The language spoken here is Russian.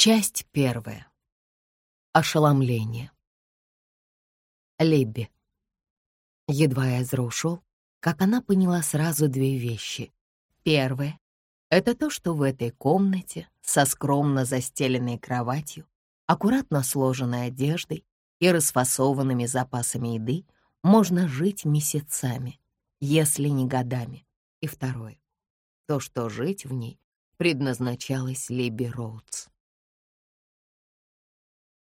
Часть первая. Ошеломление. Либби. Едва Эзра ушел, как она поняла сразу две вещи. Первое — это то, что в этой комнате со скромно застеленной кроватью, аккуратно сложенной одеждой и расфасованными запасами еды можно жить месяцами, если не годами. И второе — то, что жить в ней предназначалось Либби Роудс.